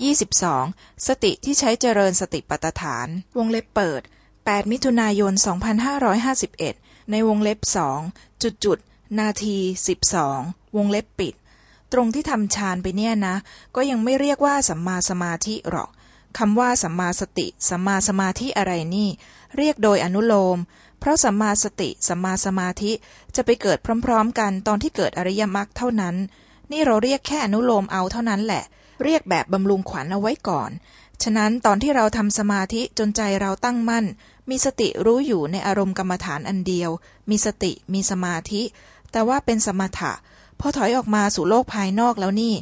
22. สติที่ใช้เจริญสติปัฏฐาน วงเล็บเปิด8มิถุนายน2551ในวงเล็บสองจุดจุดนาที12วงเล็บปิด ตรงที่ทำฌานไปเนี่ยนะ ก็ยังไม่เรียกว่าสัมมาสมาธิหรอกคำว่าสัมมาสติสัมมาสมาธิอะไรนี่ เรียกโดยอนุโลม เพราะสัมมาสติสัมมาสมาธิจะไปเกิดพร้อม ๆ กันตอนที่เกิดอริยมรรคเท่านั้น นี่เราเรียกแค่อนุโลมเอาเท่านั้นแหละ เรียกแบบบำรุงขวัญเอาไว้ก่อน ฉะนั้นตอนที่เราทำสมาธิจนใจเราตั้งมั่น มีสติรู้อยู่ในอารมณ์กรรมฐานอันเดียว มีสติมีสมาธิ แต่ว่าเป็นสมถะพอถอยออกมาสู่โลกภายนอกแล้วนี่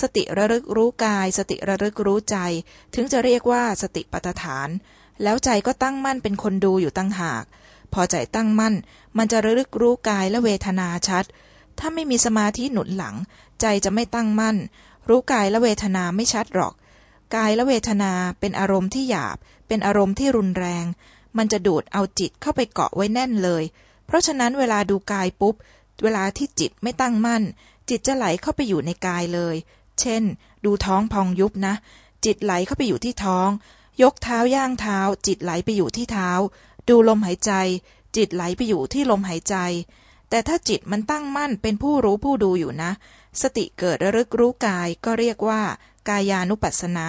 สติระลึกรู้กาย สติระลึกรู้ใจ ถึงจะเรียกว่าสติปัฏฐาน แล้วใจก็ตั้งมั่นเป็นคนดูอยู่ตั้งหาก พอใจตั้งมั่น มันจะระลึกรู้กายและเวทนาชัด ถ้าไม่มีสมาธิหนุนหลัง ใจจะไม่ตั้งมั่น รู้กายและเวทนาไม่ชัดหรอก กายและเวทนาเป็นอารมณ์ที่หยาบ เป็นอารมณ์ที่รุนแรง มันจะดูดเอาจิตเข้าไปเกาะไว้แน่นเลย เพราะฉะนั้นเวลาดูกายปุ๊บ เวลาที่จิตไม่ตั้งมั่น จิตจะไหลเข้าไปอยู่ในกายเลย เช่น ดูท้องพองยุบนะ จิตไหลเข้าไปอยู่ที่ท้อง ยกเท้าย่างเท้า จิตไหลไปอยู่ที่เท้า ดูลมหายใจ จิตไหลไปอยู่ที่ลมหายใจ แต่ถ้าจิตมันตั้งมั่นเป็นผู้รู้ผู้ดูอยู่นะ สติเกิดระลึกรู้กายก็เรียกว่า กายานุปัสสนา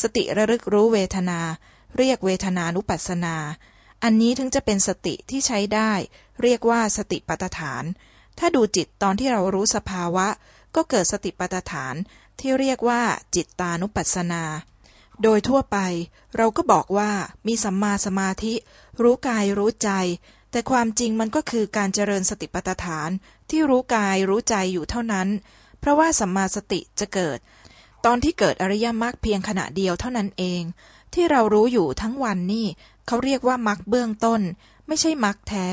สติระลึกรู้เวทนา เรียกเวทนานุปัสสนา อันนี้ถึงจะเป็นสติที่ใช้ได้ เรียกว่าสติปัฏฐาน ถ้าดูจิตตอนที่เรารู้สภาวะ ก็เกิดสติปัฏฐานที่เรียกว่าจิตตานุปัสสนา โดยทั่วไป เราก็บอกว่ามีสัมมาสมาธิ รู้กายรู้ใจ แต่ความจริงมันก็คือการเจริญสติปัฏฐานที่รู้กายรู้ใจอยู่เท่านั้น เพราะว่าสัมมาสติจะเกิด ตอนที่เกิดอริยมรรคเพียงขณะเดียวเท่านั้นเอง ที่เรารู้อยู่ทั้งวันนี่เขาเรียกว่ามรรคเบื้องต้น ไม่ใช่มรรคแท้